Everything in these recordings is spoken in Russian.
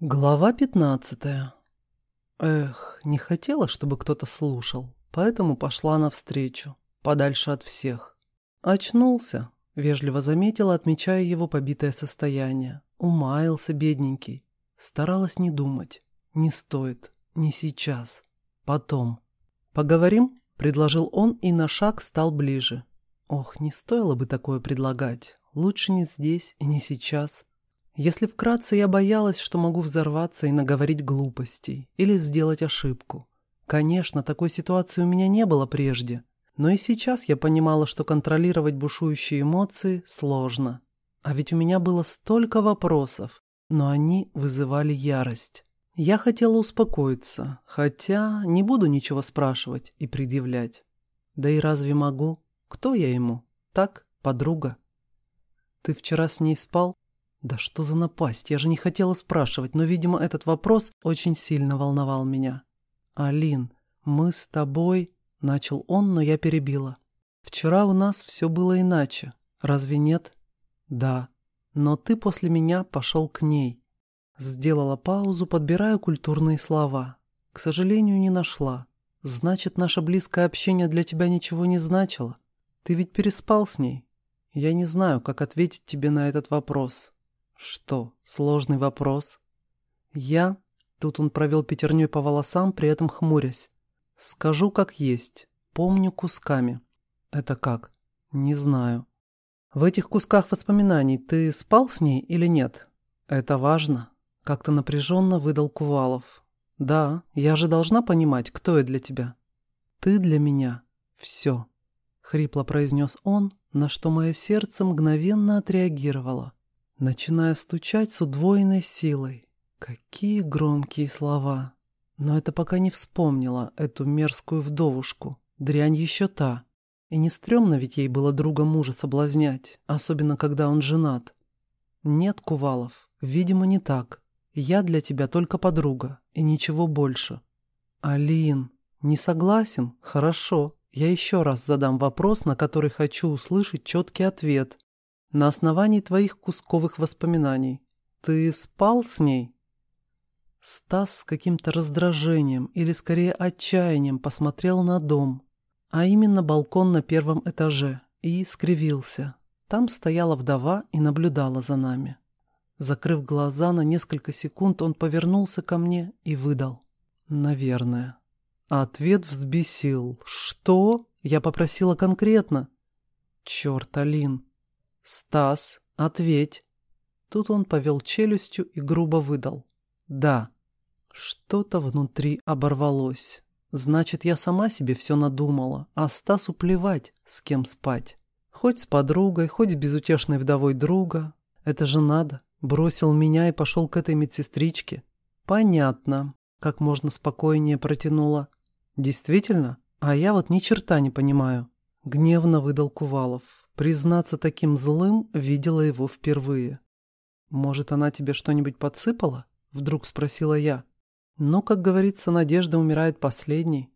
Глава пятнадцатая. Эх, не хотела, чтобы кто-то слушал, поэтому пошла навстречу, подальше от всех. Очнулся, вежливо заметила, отмечая его побитое состояние. Умаялся, бедненький. Старалась не думать. Не стоит. Не сейчас. Потом. «Поговорим?» — предложил он и на шаг стал ближе. Ох, не стоило бы такое предлагать. Лучше не здесь и не сейчас. Если вкратце, я боялась, что могу взорваться и наговорить глупостей или сделать ошибку. Конечно, такой ситуации у меня не было прежде, но и сейчас я понимала, что контролировать бушующие эмоции сложно. А ведь у меня было столько вопросов, но они вызывали ярость. Я хотела успокоиться, хотя не буду ничего спрашивать и предъявлять. Да и разве могу? Кто я ему? Так, подруга. Ты вчера с ней спал? Да что за напасть? Я же не хотела спрашивать, но, видимо, этот вопрос очень сильно волновал меня. «Алин, мы с тобой...» — начал он, но я перебила. «Вчера у нас все было иначе. Разве нет?» «Да. Но ты после меня пошел к ней». Сделала паузу, подбирая культурные слова. К сожалению, не нашла. Значит, наше близкое общение для тебя ничего не значило. Ты ведь переспал с ней. Я не знаю, как ответить тебе на этот вопрос. Что, сложный вопрос? Я... Тут он провел пятерней по волосам, при этом хмурясь. Скажу, как есть. Помню кусками. Это как? Не знаю. В этих кусках воспоминаний ты спал с ней или нет? Это важно. Как-то напряженно выдал Кувалов. Да, я же должна понимать, кто я для тебя. Ты для меня. Все. Хрипло произнес он, на что мое сердце мгновенно отреагировало начиная стучать с удвоенной силой. Какие громкие слова! Но это пока не вспомнила эту мерзкую вдовушку. Дрянь еще та. И не стрёмно ведь ей было друга мужа соблазнять, особенно когда он женат. Нет, Кувалов, видимо, не так. Я для тебя только подруга, и ничего больше. Алин, не согласен? Хорошо. Я еще раз задам вопрос, на который хочу услышать четкий ответ на основании твоих кусковых воспоминаний. Ты спал с ней?» Стас с каким-то раздражением или скорее отчаянием посмотрел на дом, а именно балкон на первом этаже, и скривился. Там стояла вдова и наблюдала за нами. Закрыв глаза на несколько секунд, он повернулся ко мне и выдал. «Наверное». Ответ взбесил. «Что?» Я попросила конкретно. «Черт, Алин, «Стас, ответь!» Тут он повел челюстью и грубо выдал. «Да». Что-то внутри оборвалось. Значит, я сама себе все надумала, а Стасу плевать, с кем спать. Хоть с подругой, хоть с безутешной вдовой друга. Это же надо. Бросил меня и пошел к этой медсестричке. Понятно. Как можно спокойнее протянула. Действительно? А я вот ни черта не понимаю. Гневно выдал Кувалов. Признаться таким злым видела его впервые. «Может, она тебе что-нибудь подсыпала?» — вдруг спросила я. Но, как говорится, надежда умирает последней.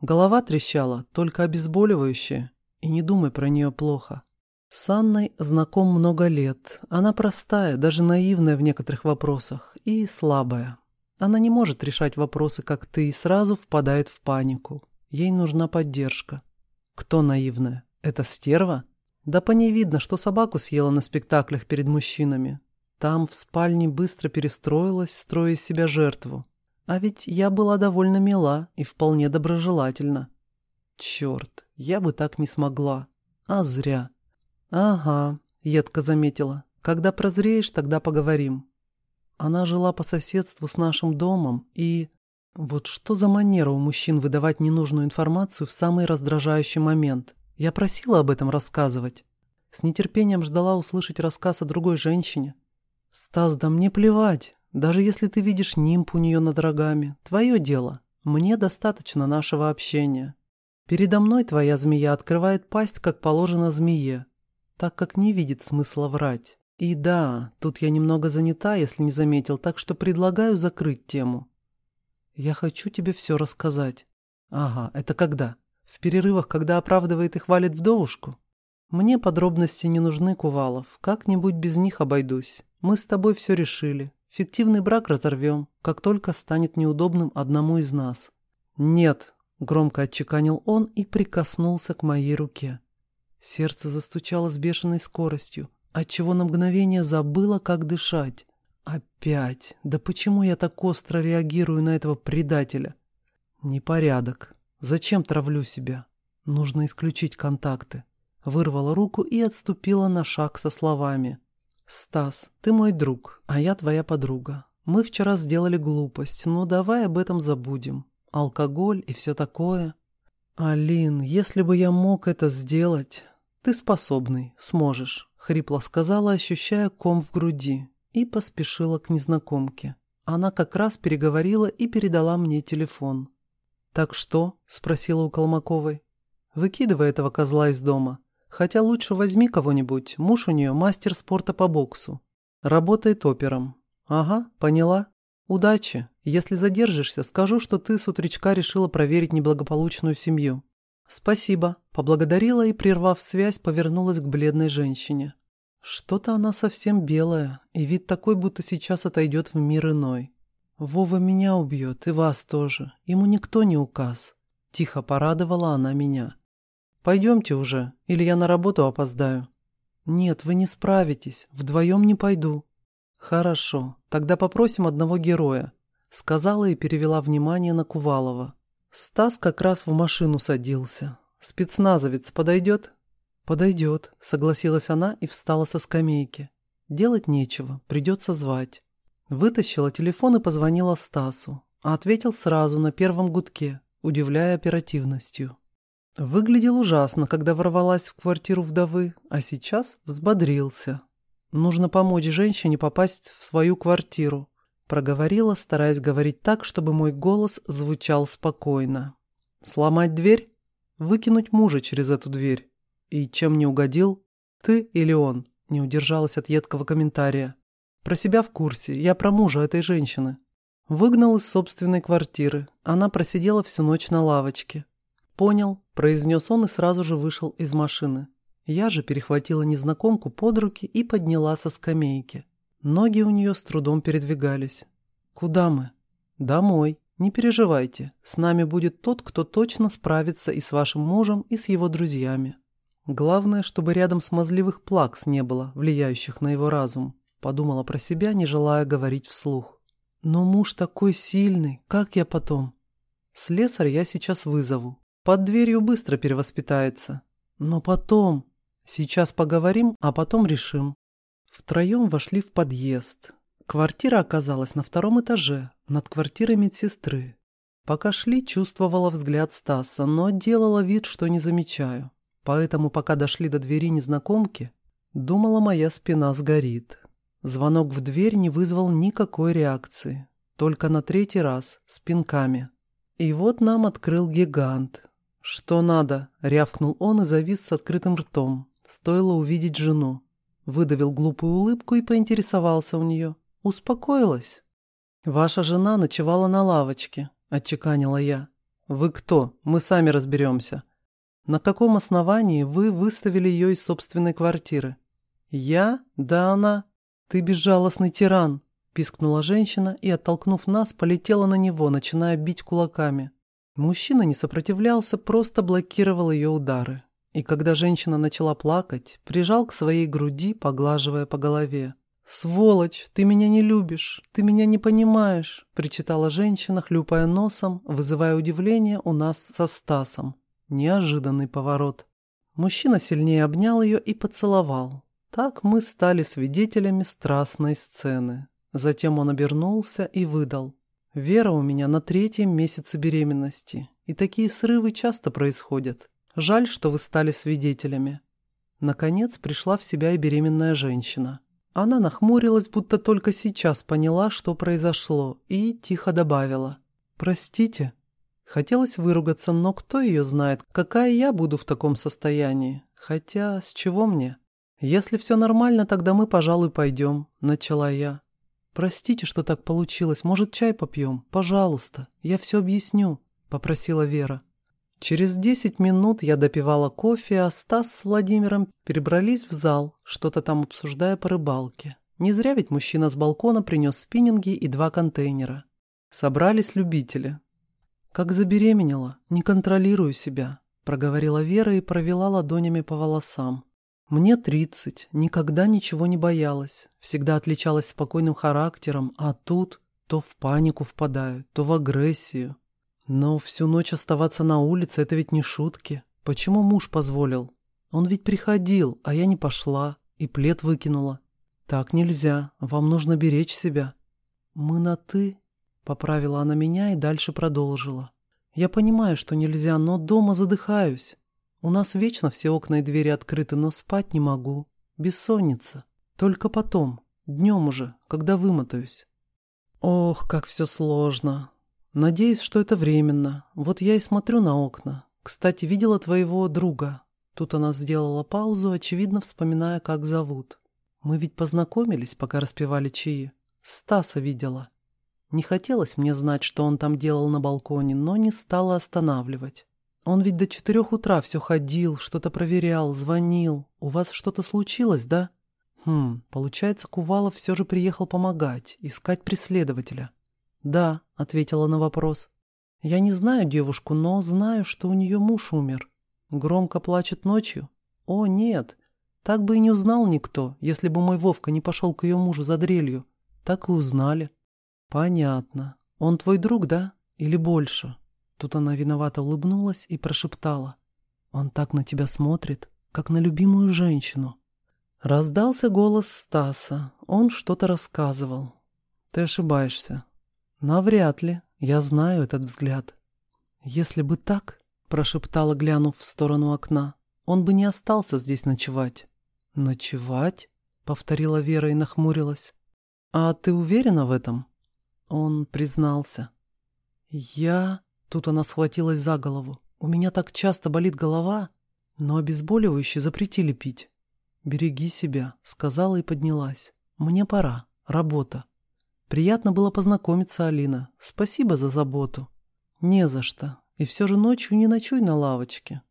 Голова трещала, только обезболивающее, и не думай про нее плохо. С Анной знаком много лет. Она простая, даже наивная в некоторых вопросах и слабая. Она не может решать вопросы, как ты, и сразу впадает в панику. Ей нужна поддержка. Кто наивная? Это стерва? Да по ней видно, что собаку съела на спектаклях перед мужчинами. Там в спальне быстро перестроилась, строя из себя жертву. А ведь я была довольно мила и вполне доброжелательна. Черт, я бы так не смогла. А зря. Ага, едко заметила. Когда прозреешь, тогда поговорим. Она жила по соседству с нашим домом и... Вот что за манера у мужчин выдавать ненужную информацию в самый раздражающий момент? Я просила об этом рассказывать. С нетерпением ждала услышать рассказ о другой женщине. «Стас, да мне плевать. Даже если ты видишь нимб у нее над рогами. Твое дело. Мне достаточно нашего общения. Передо мной твоя змея открывает пасть, как положено змее, так как не видит смысла врать. И да, тут я немного занята, если не заметил, так что предлагаю закрыть тему. Я хочу тебе все рассказать. Ага, это когда?» В перерывах, когда оправдывает и хвалит вдовушку? Мне подробности не нужны, Кувалов. Как-нибудь без них обойдусь. Мы с тобой все решили. Фиктивный брак разорвем, как только станет неудобным одному из нас». «Нет», — громко отчеканил он и прикоснулся к моей руке. Сердце застучало с бешеной скоростью, отчего на мгновение забыло, как дышать. Опять. Да почему я так остро реагирую на этого предателя? Непорядок. Зачем травлю себя? Нужно исключить контакты. Вырвала руку и отступила на шаг со словами. «Стас, ты мой друг, а я твоя подруга. Мы вчера сделали глупость, но давай об этом забудем. Алкоголь и все такое». «Алин, если бы я мог это сделать...» «Ты способный, сможешь», — хрипло сказала, ощущая ком в груди и поспешила к незнакомке. Она как раз переговорила и передала мне телефон. «Так что?» — спросила у Колмаковой. «Выкидывай этого козла из дома. Хотя лучше возьми кого-нибудь. Муж у нее мастер спорта по боксу. Работает опером. Ага, поняла. Удачи. Если задержишься, скажу, что ты с утречка решила проверить неблагополучную семью». «Спасибо», — поблагодарила и, прервав связь, повернулась к бледной женщине. Что-то она совсем белая, и вид такой, будто сейчас отойдет в мир иной. Вова меня убьет, и вас тоже. Ему никто не указ. Тихо порадовала она меня. Пойдемте уже, или я на работу опоздаю. Нет, вы не справитесь, вдвоем не пойду. Хорошо, тогда попросим одного героя. Сказала и перевела внимание на Кувалова. Стас как раз в машину садился. Спецназовец подойдет? «Подойдет», — согласилась она и встала со скамейки. «Делать нечего, придется звать». Вытащила телефон и позвонила Стасу, а ответил сразу на первом гудке, удивляя оперативностью. Выглядел ужасно, когда ворвалась в квартиру вдовы, а сейчас взбодрился. «Нужно помочь женщине попасть в свою квартиру», проговорила, стараясь говорить так, чтобы мой голос звучал спокойно. «Сломать дверь? Выкинуть мужа через эту дверь? «И чем не угодил? Ты или он?» – не удержалась от едкого комментария. «Про себя в курсе, я про мужа этой женщины». Выгнал из собственной квартиры. Она просидела всю ночь на лавочке. «Понял», – произнес он и сразу же вышел из машины. Я же перехватила незнакомку под руки и подняла со скамейки. Ноги у нее с трудом передвигались. «Куда мы?» «Домой. Не переживайте. С нами будет тот, кто точно справится и с вашим мужем, и с его друзьями». Главное, чтобы рядом смазливых плакс не было, влияющих на его разум. Подумала про себя, не желая говорить вслух. Но муж такой сильный, как я потом? Слесарь я сейчас вызову. Под дверью быстро перевоспитается. Но потом... Сейчас поговорим, а потом решим. Втроем вошли в подъезд. Квартира оказалась на втором этаже, над квартирой медсестры. Пока шли, чувствовала взгляд Стаса, но делала вид, что не замечаю. Поэтому, пока дошли до двери незнакомки, думала, моя спина сгорит. Звонок в дверь не вызвал никакой реакции. Только на третий раз, с пинками. И вот нам открыл гигант. «Что надо?» — рявкнул он и завис с открытым ртом. Стоило увидеть жену. Выдавил глупую улыбку и поинтересовался у нее. «Успокоилась?» «Ваша жена ночевала на лавочке», — отчеканила я. «Вы кто? Мы сами разберемся», на каком основании вы выставили ее из собственной квартиры? Я? Да она. Ты безжалостный тиран, пискнула женщина и, оттолкнув нас, полетела на него, начиная бить кулаками. Мужчина не сопротивлялся, просто блокировал ее удары. И когда женщина начала плакать, прижал к своей груди, поглаживая по голове. «Сволочь, ты меня не любишь, ты меня не понимаешь», – причитала женщина, хлюпая носом, вызывая удивление у нас со Стасом. Неожиданный поворот. Мужчина сильнее обнял ее и поцеловал. Так мы стали свидетелями страстной сцены. Затем он обернулся и выдал. «Вера у меня на третьем месяце беременности, и такие срывы часто происходят. Жаль, что вы стали свидетелями». Наконец пришла в себя и беременная женщина. Она нахмурилась, будто только сейчас поняла, что произошло, и тихо добавила. «Простите, Хотелось выругаться, но кто ее знает, какая я буду в таком состоянии. Хотя, с чего мне? Если все нормально, тогда мы, пожалуй, пойдем, начала я. Простите, что так получилось, может, чай попьем? Пожалуйста, я все объясню, попросила Вера. Через десять минут я допивала кофе, а Стас с Владимиром перебрались в зал, что-то там обсуждая по рыбалке. Не зря ведь мужчина с балкона принес спиннинги и два контейнера. Собрались любители. Как забеременела, не контролирую себя, проговорила Вера и провела ладонями по волосам. Мне тридцать, никогда ничего не боялась, всегда отличалась спокойным характером, а тут то в панику впадаю, то в агрессию. Но всю ночь оставаться на улице — это ведь не шутки. Почему муж позволил? Он ведь приходил, а я не пошла и плед выкинула. Так нельзя, вам нужно беречь себя. Мы на «ты», — поправила она меня и дальше продолжила. Я понимаю, что нельзя, но дома задыхаюсь. У нас вечно все окна и двери открыты, но спать не могу. Бессонница. Только потом, днем уже, когда вымотаюсь. Ох, как все сложно. Надеюсь, что это временно. Вот я и смотрю на окна. Кстати, видела твоего друга. Тут она сделала паузу, очевидно вспоминая, как зовут. Мы ведь познакомились, пока распевали чаи. Стаса видела. Не хотелось мне знать, что он там делал на балконе, но не стала останавливать. Он ведь до четырех утра все ходил, что-то проверял, звонил. У вас что-то случилось, да? Хм, получается, Кувалов все же приехал помогать, искать преследователя. Да, ответила на вопрос. Я не знаю девушку, но знаю, что у нее муж умер. Громко плачет ночью? О, нет. Так бы и не узнал никто, если бы мой Вовка не пошел к ее мужу за дрелью. Так и узнали. «Понятно. Он твой друг, да? Или больше?» Тут она виновато улыбнулась и прошептала. «Он так на тебя смотрит, как на любимую женщину». Раздался голос Стаса. Он что-то рассказывал. «Ты ошибаешься». «Навряд ли. Я знаю этот взгляд». «Если бы так», — прошептала, глянув в сторону окна, «он бы не остался здесь ночевать». «Ночевать?» — повторила Вера и нахмурилась. «А ты уверена в этом?» Он признался. «Я...» Тут она схватилась за голову. «У меня так часто болит голова, но обезболивающие запретили пить». «Береги себя», — сказала и поднялась. «Мне пора. Работа». «Приятно было познакомиться, Алина. Спасибо за заботу». «Не за что. И все же ночью не ночуй на лавочке».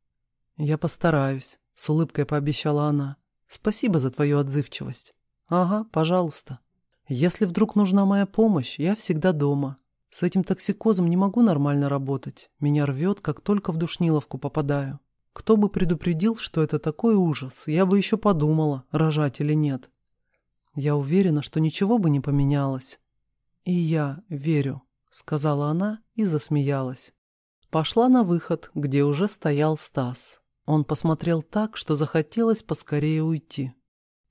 «Я постараюсь», — с улыбкой пообещала она. «Спасибо за твою отзывчивость». «Ага, пожалуйста». Если вдруг нужна моя помощь, я всегда дома. С этим токсикозом не могу нормально работать. Меня рвет, как только в душниловку попадаю. Кто бы предупредил, что это такой ужас, я бы еще подумала, рожать или нет. Я уверена, что ничего бы не поменялось. И я верю, сказала она и засмеялась. Пошла на выход, где уже стоял Стас. Он посмотрел так, что захотелось поскорее уйти.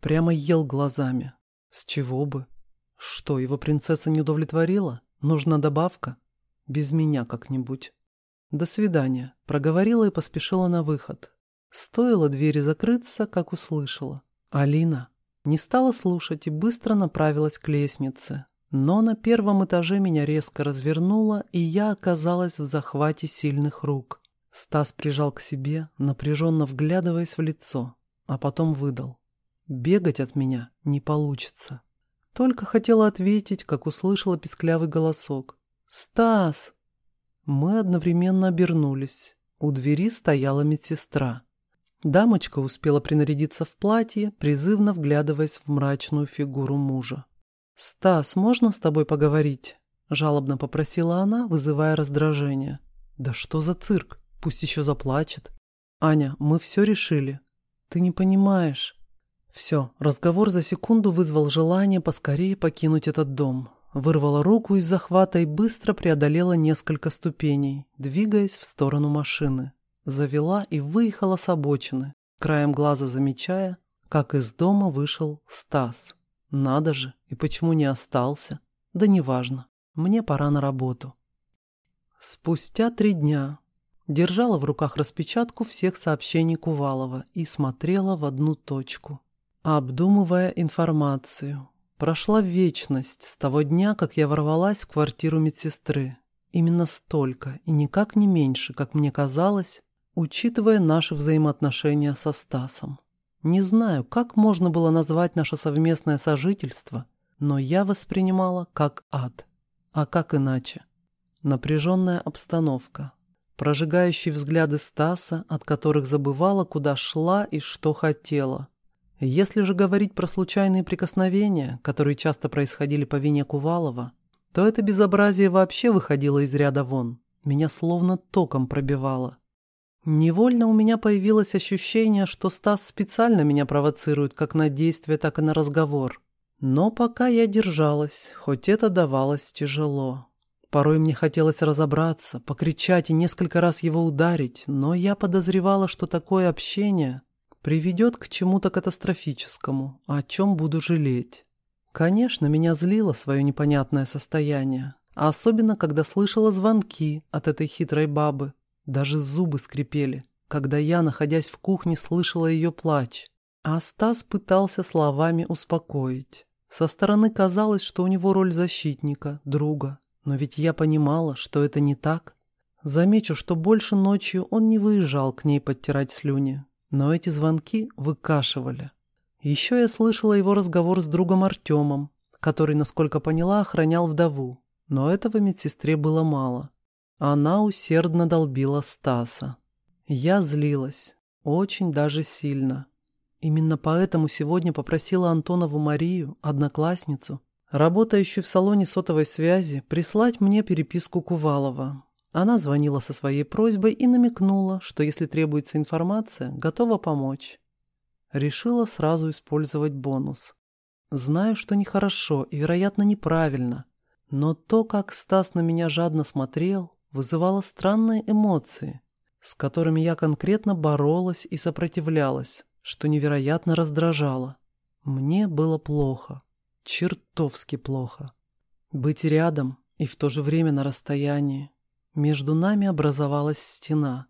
Прямо ел глазами. С чего бы? Что, его принцесса не удовлетворила? Нужна добавка? Без меня как-нибудь. До свидания. Проговорила и поспешила на выход. Стоило двери закрыться, как услышала. Алина. Не стала слушать и быстро направилась к лестнице. Но на первом этаже меня резко развернуло, и я оказалась в захвате сильных рук. Стас прижал к себе, напряженно вглядываясь в лицо, а потом выдал. «Бегать от меня не получится». Только хотела ответить, как услышала писклявый голосок. «Стас!» Мы одновременно обернулись. У двери стояла медсестра. Дамочка успела принарядиться в платье, призывно вглядываясь в мрачную фигуру мужа. «Стас, можно с тобой поговорить?» — жалобно попросила она, вызывая раздражение. «Да что за цирк? Пусть еще заплачет». «Аня, мы все решили. Ты не понимаешь. Все, разговор за секунду вызвал желание поскорее покинуть этот дом. Вырвала руку из захвата и быстро преодолела несколько ступеней, двигаясь в сторону машины. Завела и выехала с обочины, краем глаза замечая, как из дома вышел Стас. Надо же, и почему не остался? Да неважно, мне пора на работу. Спустя три дня держала в руках распечатку всех сообщений Кувалова и смотрела в одну точку. Обдумывая информацию, прошла вечность с того дня, как я ворвалась в квартиру медсестры. Именно столько, и никак не меньше, как мне казалось, учитывая наши взаимоотношения со Стасом. Не знаю, как можно было назвать наше совместное сожительство, но я воспринимала как ад. А как иначе? Напряженная обстановка, прожигающие взгляды Стаса, от которых забывала, куда шла и что хотела – Если же говорить про случайные прикосновения, которые часто происходили по вине Кувалова, то это безобразие вообще выходило из ряда вон. Меня словно током пробивало. Невольно у меня появилось ощущение, что Стас специально меня провоцирует как на действие, так и на разговор. Но пока я держалась, хоть это давалось тяжело. Порой мне хотелось разобраться, покричать и несколько раз его ударить, но я подозревала, что такое общение приведет к чему-то катастрофическому, о чем буду жалеть. Конечно, меня злило свое непонятное состояние, особенно когда слышала звонки от этой хитрой бабы. Даже зубы скрипели, когда я, находясь в кухне, слышала ее плач. А Стас пытался словами успокоить. Со стороны казалось, что у него роль защитника, друга. Но ведь я понимала, что это не так. Замечу, что больше ночью он не выезжал к ней подтирать слюни. Но эти звонки выкашивали. Еще я слышала его разговор с другом Артемом, который, насколько поняла, охранял вдову. Но этого медсестре было мало. Она усердно долбила Стаса. Я злилась. Очень даже сильно. Именно поэтому сегодня попросила Антонову Марию, одноклассницу, работающую в салоне сотовой связи, прислать мне переписку Кувалова. Она звонила со своей просьбой и намекнула, что если требуется информация, готова помочь. Решила сразу использовать бонус. Знаю, что нехорошо и, вероятно, неправильно, но то, как Стас на меня жадно смотрел, вызывало странные эмоции, с которыми я конкретно боролась и сопротивлялась что невероятно раздражало. Мне было плохо, чертовски плохо. Быть рядом и в то же время на расстоянии. Между нами образовалась стена.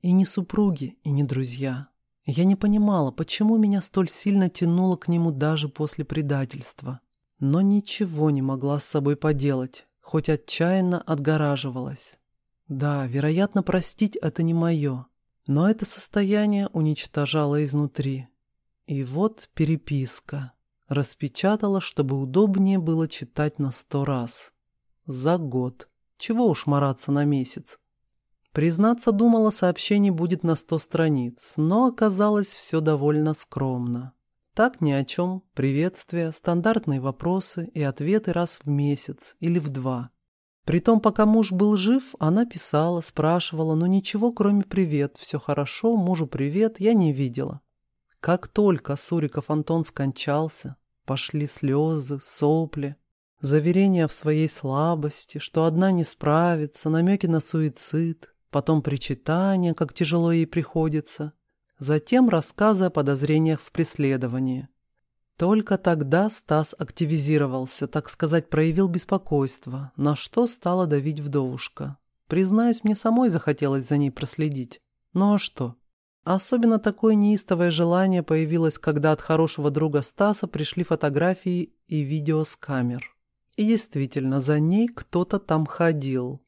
И не супруги, и не друзья. Я не понимала, почему меня столь сильно тянуло к нему даже после предательства. Но ничего не могла с собой поделать, хоть отчаянно отгораживалась. Да, вероятно, простить это не мое. Но это состояние уничтожало изнутри. И вот переписка. Распечатала, чтобы удобнее было читать на сто раз. За год. Чего уж мараться на месяц. Признаться, думала, сообщений будет на сто страниц, но оказалось все довольно скромно. Так ни о чем, приветствия, стандартные вопросы и ответы раз в месяц или в два. Притом, пока муж был жив, она писала, спрашивала, но ничего, кроме «привет», «все хорошо», «мужу привет» я не видела. Как только Суриков Антон скончался, пошли слезы, сопли, заверения в своей слабости, что одна не справится, намеки на суицид, потом причитания, как тяжело ей приходится, затем рассказы о подозрениях в преследовании. Только тогда Стас активизировался, так сказать, проявил беспокойство, на что стала давить вдовушка. Признаюсь, мне самой захотелось за ней проследить. Ну а что? Особенно такое неистовое желание появилось, когда от хорошего друга Стаса пришли фотографии и видео с камер. И действительно, за ней кто-то там ходил.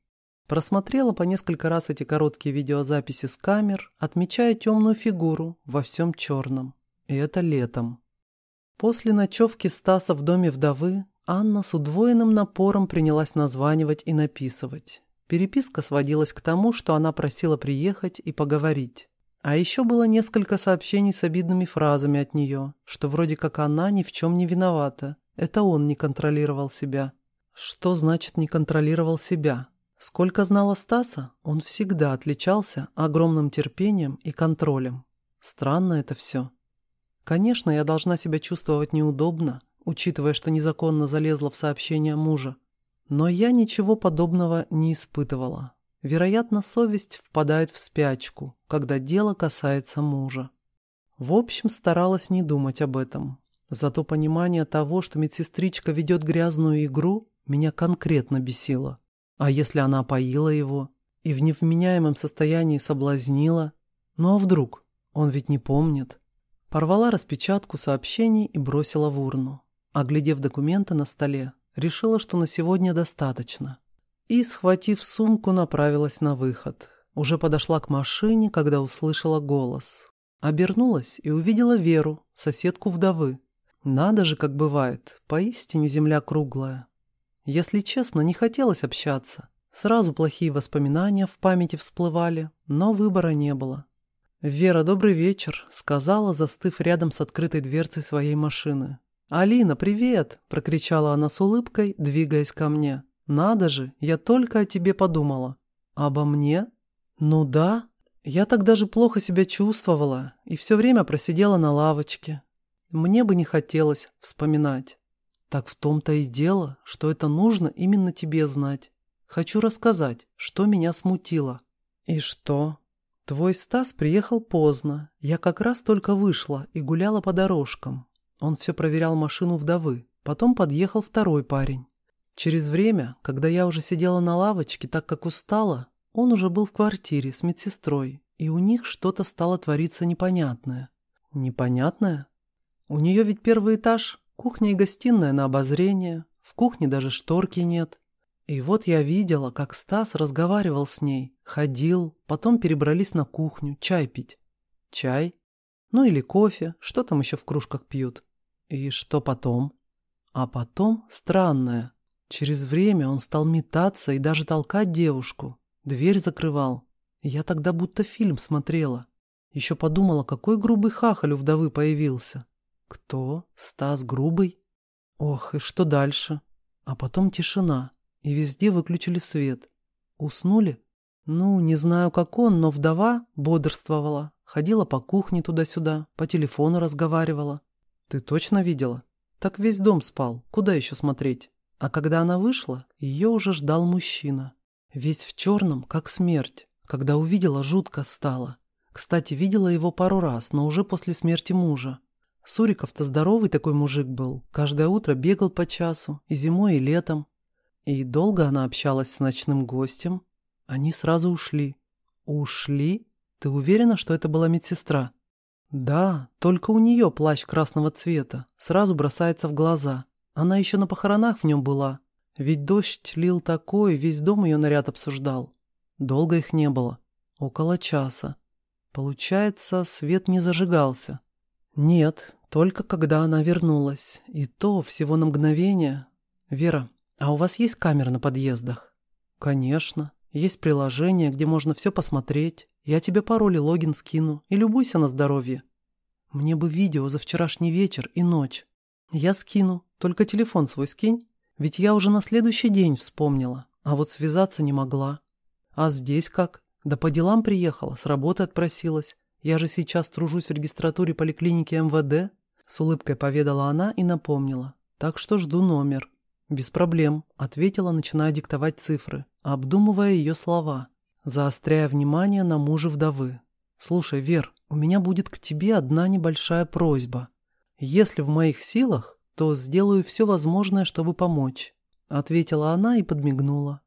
Просмотрела по несколько раз эти короткие видеозаписи с камер, отмечая темную фигуру во всем черном. И это летом. После ночевки Стаса в доме вдовы Анна с удвоенным напором принялась названивать и написывать. Переписка сводилась к тому, что она просила приехать и поговорить. А еще было несколько сообщений с обидными фразами от нее, что вроде как она ни в чем не виновата. Это он не контролировал себя. Что значит не контролировал себя? Сколько знала Стаса, он всегда отличался огромным терпением и контролем. Странно это все. Конечно, я должна себя чувствовать неудобно, учитывая, что незаконно залезла в сообщение мужа. Но я ничего подобного не испытывала. Вероятно, совесть впадает в спячку, когда дело касается мужа. В общем, старалась не думать об этом. Зато понимание того, что медсестричка ведет грязную игру, меня конкретно бесило. А если она поила его и в невменяемом состоянии соблазнила? Ну а вдруг? Он ведь не помнит. Порвала распечатку сообщений и бросила в урну. Оглядев документы на столе, решила, что на сегодня достаточно. И, схватив сумку, направилась на выход. Уже подошла к машине, когда услышала голос. Обернулась и увидела Веру, соседку вдовы. Надо же, как бывает, поистине земля круглая. Если честно, не хотелось общаться. Сразу плохие воспоминания в памяти всплывали, но выбора не было. «Вера, добрый вечер», — сказала, застыв рядом с открытой дверцей своей машины. «Алина, привет!» — прокричала она с улыбкой, двигаясь ко мне. «Надо же, я только о тебе подумала». «Обо мне?» «Ну да. Я тогда же плохо себя чувствовала и все время просидела на лавочке. Мне бы не хотелось вспоминать. Так в том-то и дело, что это нужно именно тебе знать. Хочу рассказать, что меня смутило». «И что?» «Твой Стас приехал поздно. Я как раз только вышла и гуляла по дорожкам. Он все проверял машину вдовы. Потом подъехал второй парень. Через время, когда я уже сидела на лавочке, так как устала, он уже был в квартире с медсестрой, и у них что-то стало твориться непонятное. Непонятное? У нее ведь первый этаж, кухня и гостиная на обозрение, в кухне даже шторки нет. И вот я видела, как Стас разговаривал с ней, ходил, потом перебрались на кухню, чай пить. Чай? Ну или кофе, что там еще в кружках пьют. И что потом? А потом странное. Через время он стал метаться и даже толкать девушку. Дверь закрывал. Я тогда будто фильм смотрела. Еще подумала, какой грубый хахаль у вдовы появился. Кто? Стас Грубый? Ох, и что дальше? А потом тишина и везде выключили свет. Уснули? Ну, не знаю, как он, но вдова бодрствовала, ходила по кухне туда-сюда, по телефону разговаривала. Ты точно видела? Так весь дом спал, куда еще смотреть? А когда она вышла, ее уже ждал мужчина. Весь в черном, как смерть. Когда увидела, жутко стало. Кстати, видела его пару раз, но уже после смерти мужа. Суриков-то здоровый такой мужик был. Каждое утро бегал по часу, и зимой, и летом. И долго она общалась с ночным гостем. Они сразу ушли. Ушли? Ты уверена, что это была медсестра? Да, только у нее плащ красного цвета. Сразу бросается в глаза. Она еще на похоронах в нем была. Ведь дождь лил такой, весь дом ее наряд обсуждал. Долго их не было. Около часа. Получается, свет не зажигался. Нет, только когда она вернулась. И то всего на мгновение. Вера, «А у вас есть камеры на подъездах?» «Конечно. Есть приложение, где можно все посмотреть. Я тебе пароль и логин скину. И любуйся на здоровье. Мне бы видео за вчерашний вечер и ночь. Я скину. Только телефон свой скинь. Ведь я уже на следующий день вспомнила. А вот связаться не могла. А здесь как? Да по делам приехала, с работы отпросилась. Я же сейчас тружусь в регистратуре поликлиники МВД. С улыбкой поведала она и напомнила. Так что жду номер. «Без проблем», — ответила, начиная диктовать цифры, обдумывая ее слова, заостряя внимание на муже вдовы. «Слушай, Вер, у меня будет к тебе одна небольшая просьба. Если в моих силах, то сделаю все возможное, чтобы помочь», — ответила она и подмигнула.